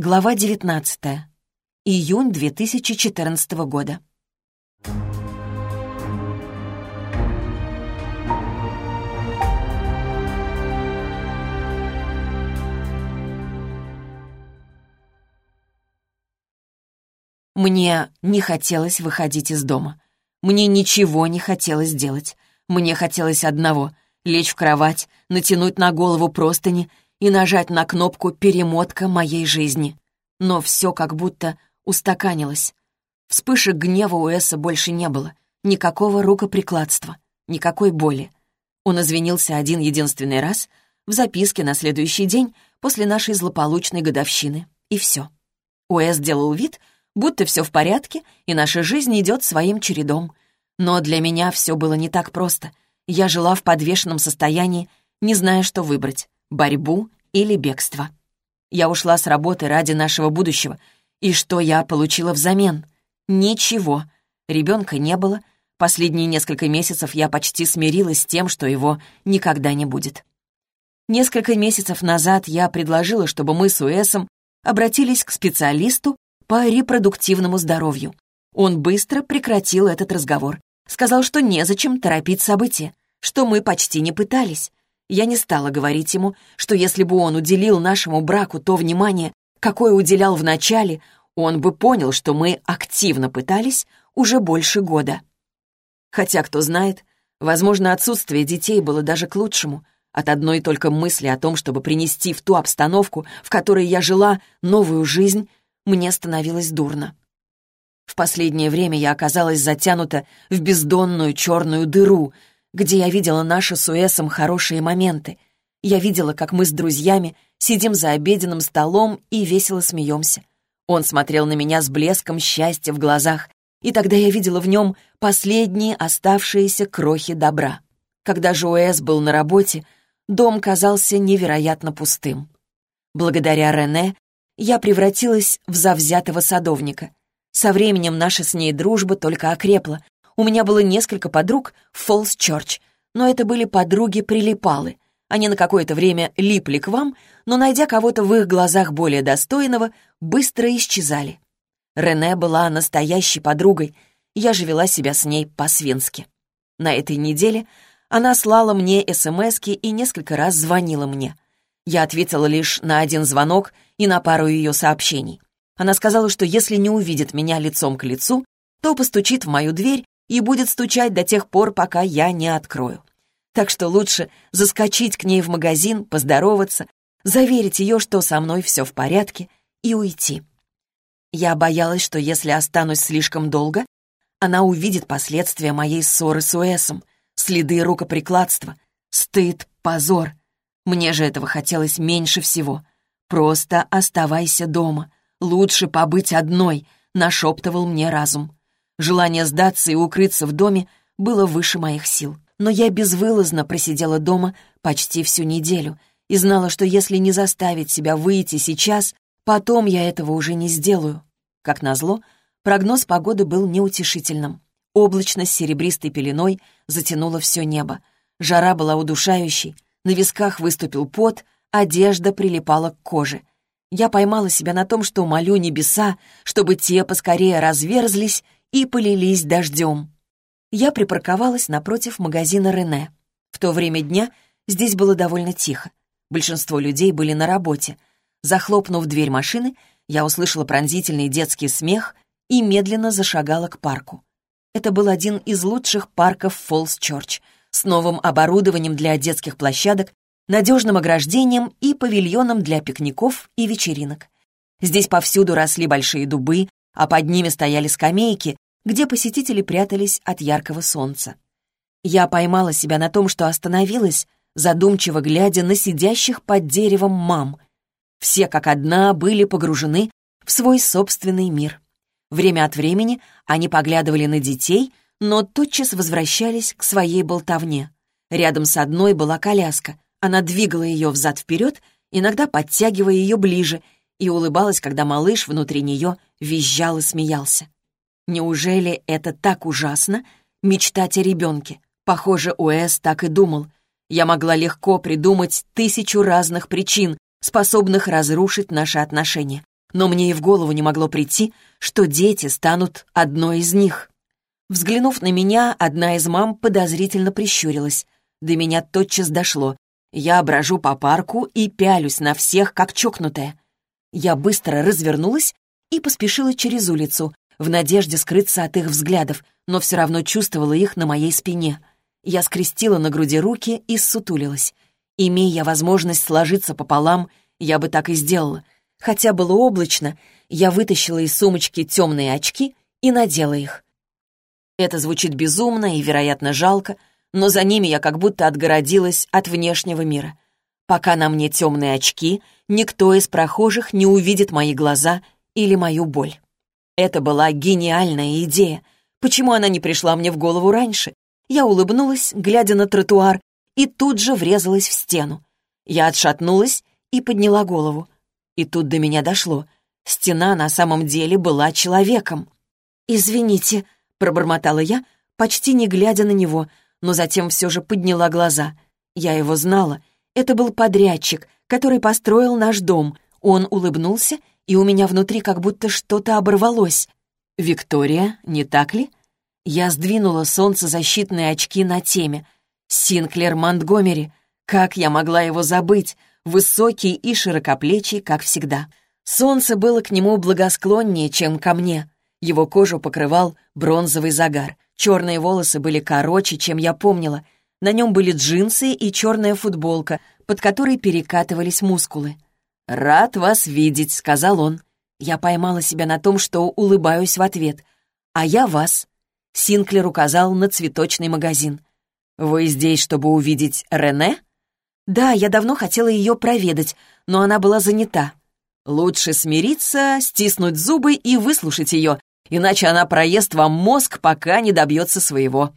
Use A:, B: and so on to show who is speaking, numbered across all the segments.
A: Глава 19. Июнь 2014 года. Мне не хотелось выходить из дома. Мне ничего не хотелось делать. Мне хотелось одного — лечь в кровать, натянуть на голову простыни и нажать на кнопку «Перемотка моей жизни». Но все как будто устаканилось. Вспышек гнева у Эсса больше не было. Никакого рукоприкладства, никакой боли. Он извинился один единственный раз в записке на следующий день после нашей злополучной годовщины. И все. Уэс делал вид, будто все в порядке, и наша жизнь идет своим чередом. Но для меня все было не так просто. Я жила в подвешенном состоянии, не зная, что выбрать — борьбу или бегство. Я ушла с работы ради нашего будущего. И что я получила взамен? Ничего. Ребенка не было. Последние несколько месяцев я почти смирилась с тем, что его никогда не будет. Несколько месяцев назад я предложила, чтобы мы с Уэсом обратились к специалисту по репродуктивному здоровью. Он быстро прекратил этот разговор. Сказал, что незачем торопить события, что мы почти не пытались. Я не стала говорить ему, что если бы он уделил нашему браку то внимание, какое уделял вначале, он бы понял, что мы активно пытались уже больше года. Хотя, кто знает, возможно, отсутствие детей было даже к лучшему. От одной только мысли о том, чтобы принести в ту обстановку, в которой я жила, новую жизнь, мне становилось дурно. В последнее время я оказалась затянута в бездонную черную дыру, где я видела наши с Уэсом хорошие моменты. Я видела, как мы с друзьями сидим за обеденным столом и весело смеемся. Он смотрел на меня с блеском счастья в глазах, и тогда я видела в нем последние оставшиеся крохи добра. Когда же Уэс был на работе, дом казался невероятно пустым. Благодаря Рене я превратилась в завзятого садовника. Со временем наша с ней дружба только окрепла. У меня было несколько подруг в Фолс-Чорч, но это были подруги-прилипалы. Они на какое-то время липли к вам, но, найдя кого-то в их глазах более достойного, быстро исчезали. Рене была настоящей подругой, я же вела себя с ней по-свински. На этой неделе она слала мне СМСки и несколько раз звонила мне. Я ответила лишь на один звонок — и на пару ее сообщений. Она сказала, что если не увидит меня лицом к лицу, то постучит в мою дверь и будет стучать до тех пор, пока я не открою. Так что лучше заскочить к ней в магазин, поздороваться, заверить ее, что со мной все в порядке, и уйти. Я боялась, что если останусь слишком долго, она увидит последствия моей ссоры с Уэсом, следы рукоприкладства, стыд, позор. Мне же этого хотелось меньше всего. «Просто оставайся дома. Лучше побыть одной», — нашептывал мне разум. Желание сдаться и укрыться в доме было выше моих сил. Но я безвылазно просидела дома почти всю неделю и знала, что если не заставить себя выйти сейчас, потом я этого уже не сделаю. Как назло, прогноз погоды был неутешительным. Облачность серебристой пеленой затянула все небо. Жара была удушающей, на висках выступил пот — одежда прилипала к коже. Я поймала себя на том, что молю небеса, чтобы те поскорее разверзлись и полились дождем. Я припарковалась напротив магазина Рене. В то время дня здесь было довольно тихо. Большинство людей были на работе. Захлопнув дверь машины, я услышала пронзительный детский смех и медленно зашагала к парку. Это был один из лучших парков Фолс-Чорч с новым оборудованием для детских площадок надежным ограждением и павильоном для пикников и вечеринок. Здесь повсюду росли большие дубы, а под ними стояли скамейки, где посетители прятались от яркого солнца. Я поймала себя на том, что остановилась, задумчиво глядя на сидящих под деревом мам. Все как одна были погружены в свой собственный мир. Время от времени они поглядывали на детей, но тотчас возвращались к своей болтовне. Рядом с одной была коляска — она двигала ее взад-вперед, иногда подтягивая ее ближе, и улыбалась, когда малыш внутри нее визжал и смеялся. Неужели это так ужасно — мечтать о ребенке? Похоже, Уэс так и думал. Я могла легко придумать тысячу разных причин, способных разрушить наши отношения. но мне и в голову не могло прийти, что дети станут одной из них. Взглянув на меня, одна из мам подозрительно прищурилась. До меня тотчас дошло. Я брожу по парку и пялюсь на всех, как чокнутая. Я быстро развернулась и поспешила через улицу, в надежде скрыться от их взглядов, но все равно чувствовала их на моей спине. Я скрестила на груди руки и ссутулилась. Имея возможность сложиться пополам, я бы так и сделала. Хотя было облачно, я вытащила из сумочки темные очки и надела их. Это звучит безумно и, вероятно, жалко, но за ними я как будто отгородилась от внешнего мира. Пока на мне темные очки, никто из прохожих не увидит мои глаза или мою боль. Это была гениальная идея. Почему она не пришла мне в голову раньше? Я улыбнулась, глядя на тротуар, и тут же врезалась в стену. Я отшатнулась и подняла голову. И тут до меня дошло. Стена на самом деле была человеком. «Извините», — пробормотала я, почти не глядя на него, но затем все же подняла глаза. Я его знала. Это был подрядчик, который построил наш дом. Он улыбнулся и у меня внутри как будто что-то оборвалось. «Виктория, не так ли?» Я сдвинула солнцезащитные очки на теме. Синклер Монтгомери. Как я могла его забыть? Высокий и широкоплечий, как всегда. Солнце было к нему благосклоннее, чем ко мне. Его кожу покрывал бронзовый загар. Черные волосы были короче, чем я помнила. На нем были джинсы и черная футболка, под которой перекатывались мускулы. «Рад вас видеть», — сказал он. Я поймала себя на том, что улыбаюсь в ответ. «А я вас». Синклер указал на цветочный магазин. «Вы здесь, чтобы увидеть Рене?» «Да, я давно хотела ее проведать, но она была занята». «Лучше смириться, стиснуть зубы и выслушать ее, иначе она проест вам мозг, пока не добьется своего».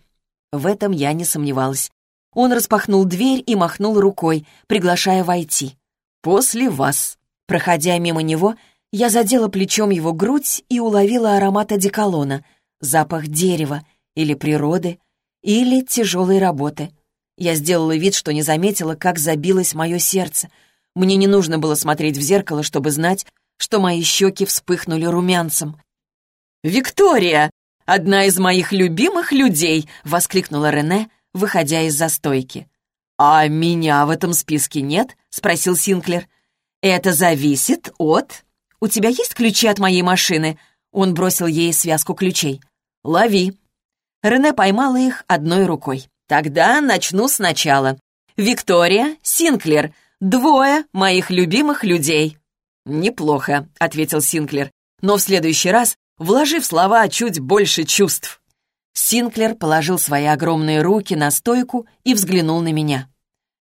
A: В этом я не сомневалась. Он распахнул дверь и махнул рукой, приглашая войти. «После вас». Проходя мимо него, я задела плечом его грудь и уловила аромат одеколона, запах дерева или природы, или тяжелой работы. Я сделала вид, что не заметила, как забилось мое сердце. Мне не нужно было смотреть в зеркало, чтобы знать, что мои щеки вспыхнули румянцем. «Виктория! Одна из моих любимых людей!» — воскликнула Рене, выходя из застойки. «А меня в этом списке нет?» — спросил Синклер. «Это зависит от...» «У тебя есть ключи от моей машины?» Он бросил ей связку ключей. «Лови». Рене поймала их одной рукой. «Тогда начну сначала. Виктория, Синклер, двое моих любимых людей». «Неплохо», — ответил Синклер. «Но в следующий раз вложи в слова чуть больше чувств». Синклер положил свои огромные руки на стойку и взглянул на меня.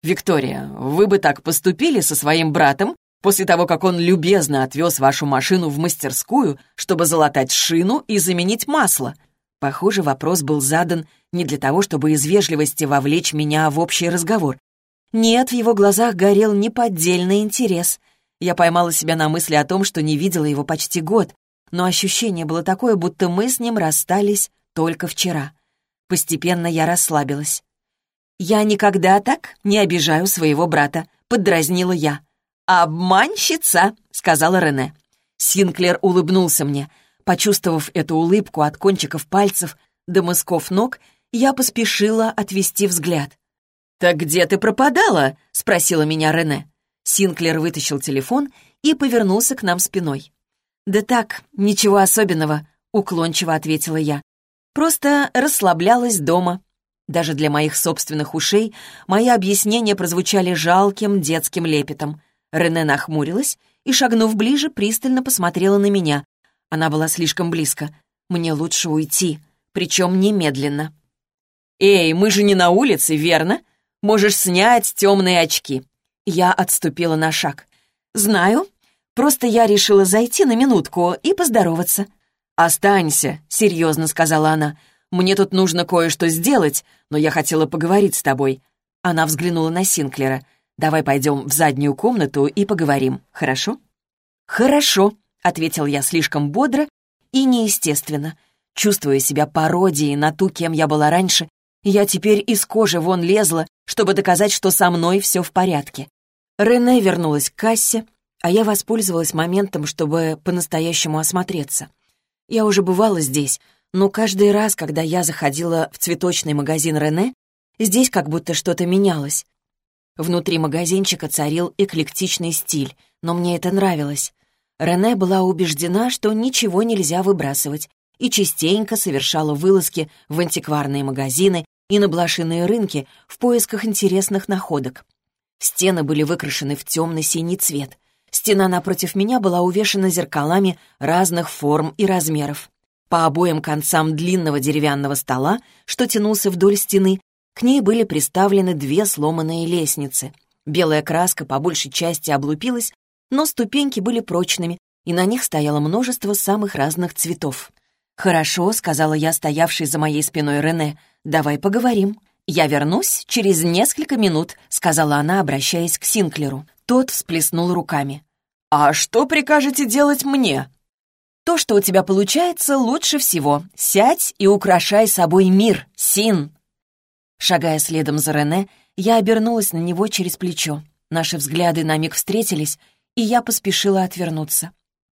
A: «Виктория, вы бы так поступили со своим братом после того, как он любезно отвез вашу машину в мастерскую, чтобы залатать шину и заменить масло?» Похоже, вопрос был задан не для того, чтобы из вежливости вовлечь меня в общий разговор. Нет, в его глазах горел неподдельный интерес. Я поймала себя на мысли о том, что не видела его почти год, но ощущение было такое, будто мы с ним расстались только вчера. Постепенно я расслабилась. «Я никогда так не обижаю своего брата», — поддразнила я. «Обманщица», — сказала Рене. Синклер улыбнулся мне. Почувствовав эту улыбку от кончиков пальцев до мысков ног, я поспешила отвести взгляд. «Так где ты пропадала?» — спросила меня Рене. Синклер вытащил телефон и повернулся к нам спиной. «Да так, ничего особенного», — уклончиво ответила я. «Просто расслаблялась дома». Даже для моих собственных ушей мои объяснения прозвучали жалким детским лепетом. Рене нахмурилась и, шагнув ближе, пристально посмотрела на меня. Она была слишком близко. Мне лучше уйти, причем немедленно. «Эй, мы же не на улице, верно? Можешь снять темные очки». Я отступила на шаг. «Знаю. Просто я решила зайти на минутку и поздороваться». «Останься», — серьезно сказала она. Мне тут нужно кое-что сделать, но я хотела поговорить с тобой». Она взглянула на Синклера. «Давай пойдем в заднюю комнату и поговорим, хорошо?» «Хорошо», — ответил я слишком бодро и неестественно. Чувствуя себя пародией на ту, кем я была раньше, я теперь из кожи вон лезла, чтобы доказать, что со мной все в порядке. Рене вернулась к кассе. а я воспользовалась моментом, чтобы по-настоящему осмотреться. Я уже бывала здесь, но каждый раз, когда я заходила в цветочный магазин Рене, здесь как будто что-то менялось. Внутри магазинчика царил эклектичный стиль, но мне это нравилось. Рене была убеждена, что ничего нельзя выбрасывать, и частенько совершала вылазки в антикварные магазины и на блошиные рынки в поисках интересных находок. Стены были выкрашены в темно-синий цвет. Стена напротив меня была увешана зеркалами разных форм и размеров. По обоим концам длинного деревянного стола, что тянулся вдоль стены, к ней были приставлены две сломанные лестницы. Белая краска по большей части облупилась, но ступеньки были прочными, и на них стояло множество самых разных цветов. «Хорошо», — сказала я, стоявшей за моей спиной Рене, — «давай поговорим». «Я вернусь через несколько минут», — сказала она, обращаясь к Синклеру. Тот всплеснул руками. «А что прикажете делать мне?» «То, что у тебя получается, лучше всего. Сядь и украшай собой мир, Син!» Шагая следом за Рене, я обернулась на него через плечо. Наши взгляды на миг встретились, и я поспешила отвернуться.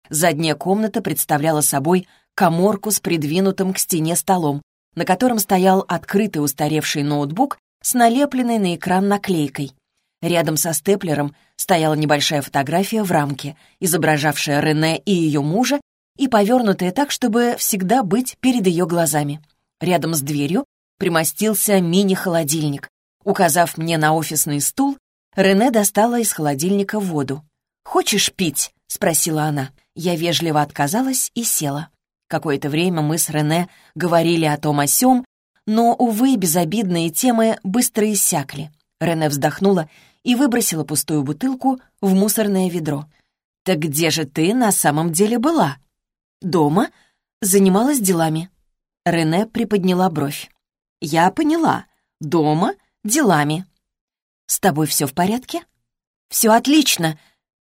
A: Задняя комната представляла собой коморку с придвинутым к стене столом, на котором стоял открытый устаревший ноутбук с налепленной на экран наклейкой. Рядом со степлером стояла небольшая фотография в рамке, изображавшая Рене и ее мужа и повернутая так, чтобы всегда быть перед ее глазами. Рядом с дверью примостился мини-холодильник. Указав мне на офисный стул, Рене достала из холодильника воду. «Хочешь пить?» — спросила она. Я вежливо отказалась и села. Какое-то время мы с Рене говорили о том о сём, но, увы, безобидные темы быстро иссякли. Рене вздохнула и выбросила пустую бутылку в мусорное ведро. «Так где же ты на самом деле была?» «Дома. Занималась делами». Рене приподняла бровь. «Я поняла. Дома, делами». «С тобой все в порядке?» «Все отлично!»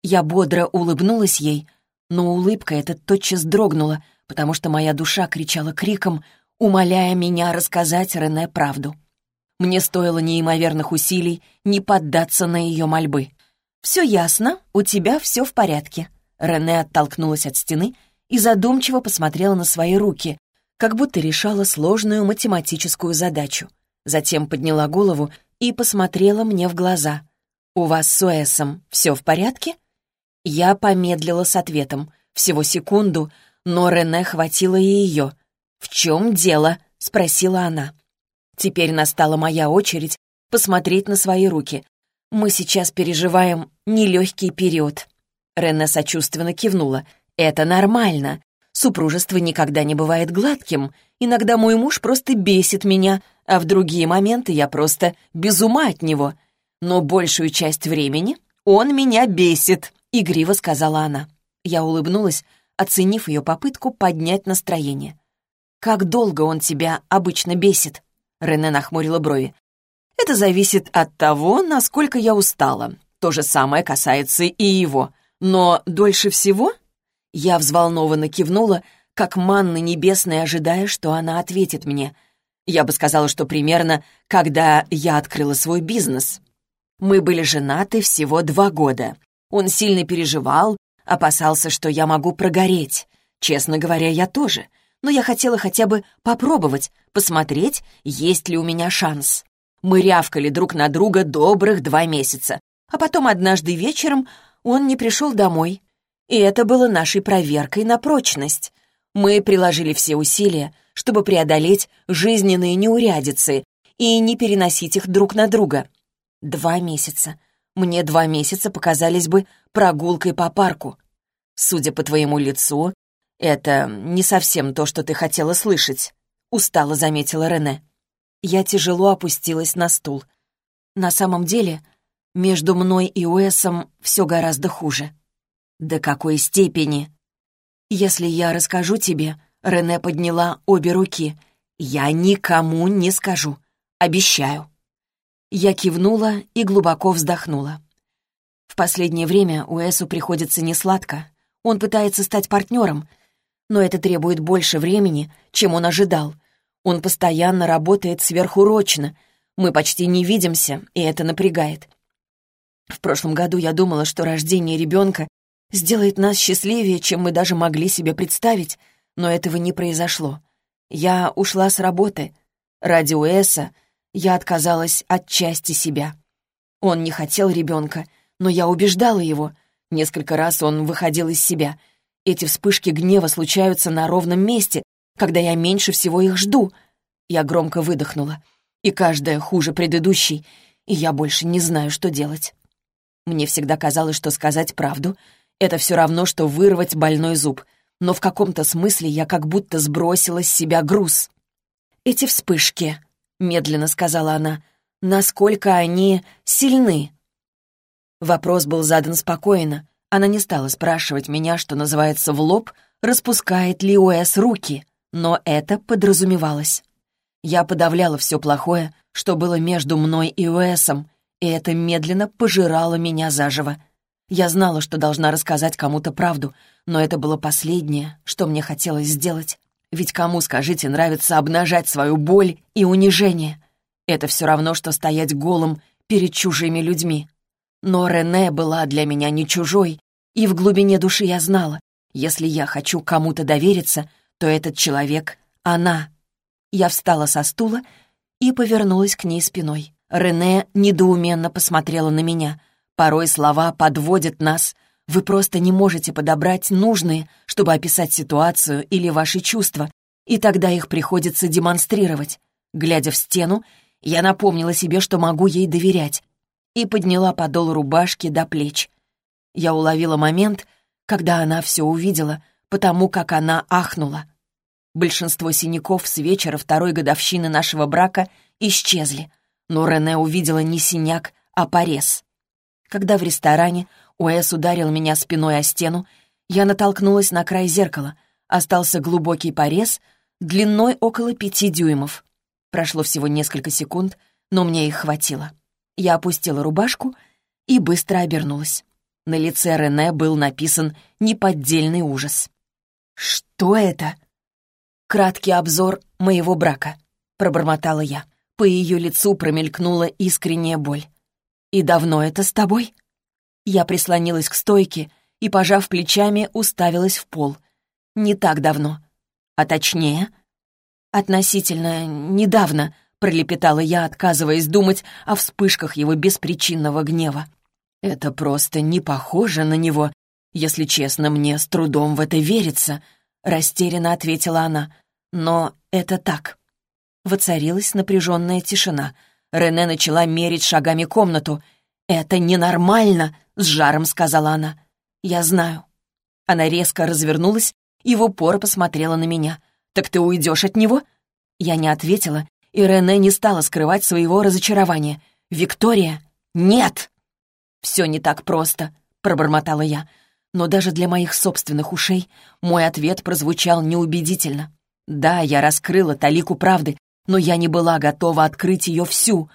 A: Я бодро улыбнулась ей, но улыбка эта тотчас дрогнула, потому что моя душа кричала криком, умоляя меня рассказать Рене правду. Мне стоило неимоверных усилий не поддаться на ее мольбы. «Все ясно, у тебя все в порядке». Рене оттолкнулась от стены и задумчиво посмотрела на свои руки, как будто решала сложную математическую задачу. Затем подняла голову и посмотрела мне в глаза. «У вас с Уэсом все в порядке?» Я помедлила с ответом. Всего секунду, но Рене хватило и ее. «В чем дело?» — спросила она. Теперь настала моя очередь посмотреть на свои руки. Мы сейчас переживаем нелегкий период. Рене сочувственно кивнула. «Это нормально. Супружество никогда не бывает гладким. Иногда мой муж просто бесит меня, а в другие моменты я просто без ума от него. Но большую часть времени он меня бесит», — игриво сказала она. Я улыбнулась, оценив ее попытку поднять настроение. «Как долго он тебя обычно бесит?» Рене нахмурила брови. «Это зависит от того, насколько я устала. То же самое касается и его. Но дольше всего...» Я взволнованно кивнула, как манна небесная, ожидая, что она ответит мне. Я бы сказала, что примерно, когда я открыла свой бизнес. Мы были женаты всего два года. Он сильно переживал, опасался, что я могу прогореть. Честно говоря, я тоже — но я хотела хотя бы попробовать, посмотреть, есть ли у меня шанс. Мы рявкали друг на друга добрых два месяца, а потом однажды вечером он не пришел домой. И это было нашей проверкой на прочность. Мы приложили все усилия, чтобы преодолеть жизненные неурядицы и не переносить их друг на друга. Два месяца. Мне два месяца показались бы прогулкой по парку. Судя по твоему лицу, «Это не совсем то, что ты хотела слышать», — устало заметила Рене. Я тяжело опустилась на стул. На самом деле, между мной и Уэсом все гораздо хуже. До какой степени? Если я расскажу тебе, Рене подняла обе руки. Я никому не скажу. Обещаю. Я кивнула и глубоко вздохнула. В последнее время Уэсу приходится несладко. Он пытается стать партнером — но это требует больше времени, чем он ожидал. Он постоянно работает сверхурочно. Мы почти не видимся, и это напрягает. В прошлом году я думала, что рождение ребенка сделает нас счастливее, чем мы даже могли себе представить, но этого не произошло. Я ушла с работы. Ради Уэса я отказалась от части себя. Он не хотел ребенка, но я убеждала его. Несколько раз он выходил из себя. Эти вспышки гнева случаются на ровном месте, когда я меньше всего их жду. Я громко выдохнула. И каждая хуже предыдущей, и я больше не знаю, что делать. Мне всегда казалось, что сказать правду — это все равно, что вырвать больной зуб. Но в каком-то смысле я как будто сбросила с себя груз. «Эти вспышки», — медленно сказала она, — «насколько они сильны?» Вопрос был задан спокойно. Она не стала спрашивать меня, что называется, в лоб, распускает ли Уэс руки, но это подразумевалось. Я подавляла все плохое, что было между мной и Уэсом, и это медленно пожирало меня заживо. Я знала, что должна рассказать кому-то правду, но это было последнее, что мне хотелось сделать. Ведь кому, скажите, нравится обнажать свою боль и унижение? Это все равно, что стоять голым перед чужими людьми. Но Рене была для меня не чужой, и в глубине души я знала, если я хочу кому-то довериться, то этот человек — она. Я встала со стула и повернулась к ней спиной. Рене недоуменно посмотрела на меня. Порой слова подводят нас. Вы просто не можете подобрать нужные, чтобы описать ситуацию или ваши чувства, и тогда их приходится демонстрировать. Глядя в стену, я напомнила себе, что могу ей доверять, и подняла подол рубашки до плеч. Я уловила момент, когда она все увидела, потому как она ахнула. Большинство синяков с вечера второй годовщины нашего брака исчезли — но Рене увидела не синяк, а порез. Когда в ресторане Уэс ударил меня спиной о стену, я натолкнулась на край зеркала. Остался глубокий порез длиной около пяти дюймов. Прошло всего несколько секунд, но мне их хватило. Я опустила рубашку и быстро обернулась. На лице Рене был написан неподдельный ужас. «Что это?» «Краткий обзор моего брака», — пробормотала я. По ее лицу промелькнула искренняя боль. «И давно это с тобой?» Я прислонилась к стойке и, пожав плечами, уставилась в пол. «Не так давно. А точнее?» «Относительно недавно», — пролепетала я, отказываясь думать о вспышках его беспричинного гнева. «Это просто не похоже на него. Если честно, мне с трудом в это верится», — растерянно ответила она. «Но это так». Воцарилась напряженная тишина. Рене начала мерить шагами комнату. «Это ненормально!» — с жаром сказала она. «Я знаю». Она резко развернулась и в упор посмотрела на меня. «Так ты уйдешь от него?» Я не ответила, и Рене не стала скрывать своего разочарования. «Виктория? Нет!» «Все не так просто», — пробормотала я. Но даже для моих собственных ушей мой ответ прозвучал неубедительно. Да, я раскрыла талику правды, но я не была готова открыть ее всю.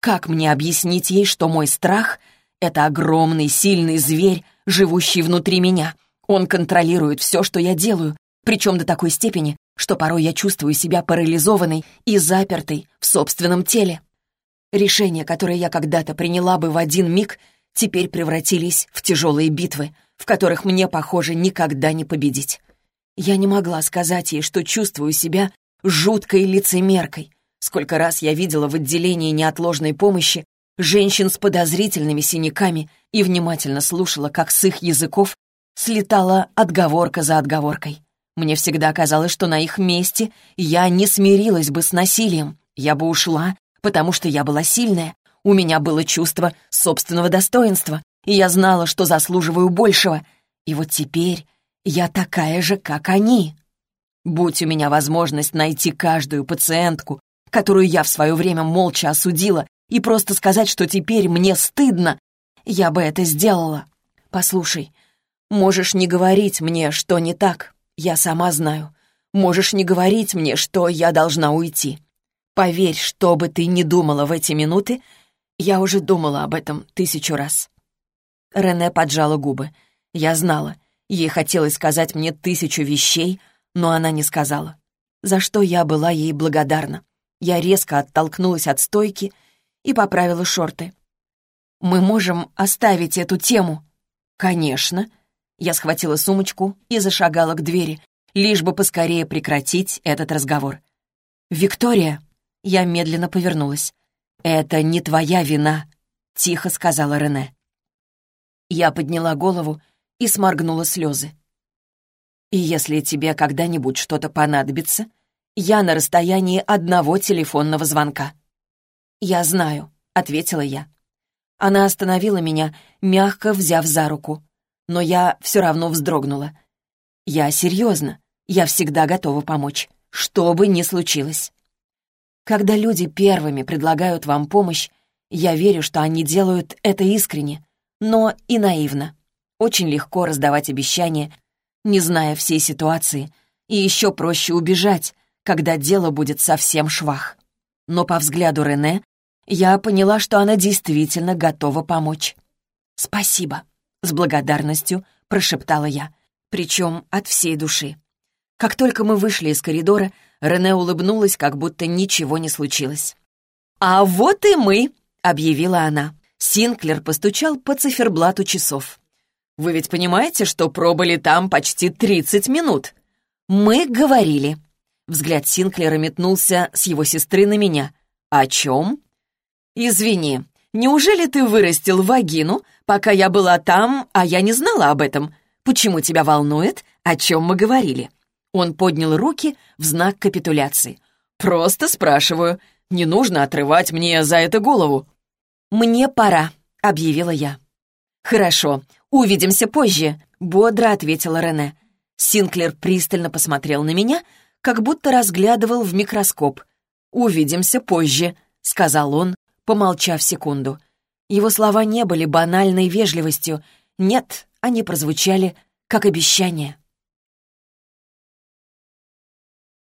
A: Как мне объяснить ей, что мой страх — это огромный, сильный зверь, живущий внутри меня? Он контролирует все, что я делаю, причем до такой степени, что порой я чувствую себя парализованной и запертой в собственном теле. Решения, которые я когда-то приняла бы в один миг, теперь превратились в тяжелые битвы, в которых мне, похоже, никогда не победить. Я не могла сказать ей, что чувствую себя жуткой лицемеркой. Сколько раз я видела в отделении неотложной помощи женщин с подозрительными синяками и внимательно слушала, как с их языков слетала отговорка за отговоркой. Мне всегда казалось, что на их месте я не смирилась бы с насилием. Я бы ушла, потому что я была сильная. У меня было чувство собственного достоинства, и я знала, что заслуживаю большего. И вот теперь я такая же, как они. Будь у меня возможность найти каждую пациентку, которую я в свое время молча осудила, и просто сказать, что теперь мне стыдно, я бы это сделала. Послушай, можешь не говорить мне, что не так, я сама знаю. Можешь не говорить мне, что я должна уйти. Поверь, что бы ты ни думала в эти минуты, я уже думала об этом тысячу раз. Рене поджала губы. Я знала, ей хотелось сказать мне тысячу вещей, но она не сказала. За что я была ей благодарна. Я резко оттолкнулась от стойки и поправила шорты. «Мы можем оставить эту тему?» «Конечно». Я схватила сумочку и зашагала к двери, лишь бы поскорее прекратить этот разговор. «Виктория!» Я медленно повернулась. «Это не твоя вина», — тихо сказала Рене. Я подняла голову и сморгнула слезы. «И если тебе когда-нибудь что-то понадобится, я на расстоянии одного телефонного звонка». «Я знаю», — ответила я. Она остановила меня, мягко взяв за руку. Но я все равно вздрогнула. «Я серьезно. Я всегда готова помочь, что бы ни случилось». Когда люди первыми предлагают вам помощь, я верю, что они делают это искренне, но и наивно. Очень легко раздавать обещания, не зная всей ситуации, и еще проще убежать, когда дело будет совсем швах. Но по взгляду Рене я поняла, что она действительно готова помочь. «Спасибо», — с благодарностью прошептала я, причем от всей души. Как только мы вышли из коридора, Рене улыбнулась, как будто ничего не случилось. «А вот и мы», — объявила она. Синклер постучал по циферблату часов. «Вы ведь понимаете, что пробыли там почти 30 минут?» «Мы говорили». Взгляд Синклера метнулся с его сестры на меня. «О чем?» «Извини, неужели ты вырастил вагину, пока я была там, а я не знала об этом? Почему тебя волнует, о чем мы говорили?» Он поднял руки в знак капитуляции. «Просто спрашиваю. Не нужно отрывать мне за это голову». «Мне пора», — объявила я. «Хорошо, увидимся позже», — бодро ответила Рене. Синклер пристально посмотрел на меня, как будто разглядывал в микроскоп. «Увидимся позже», — сказал он, помолчав секунду. Его слова не были банальной вежливостью. Нет, они прозвучали как обещание.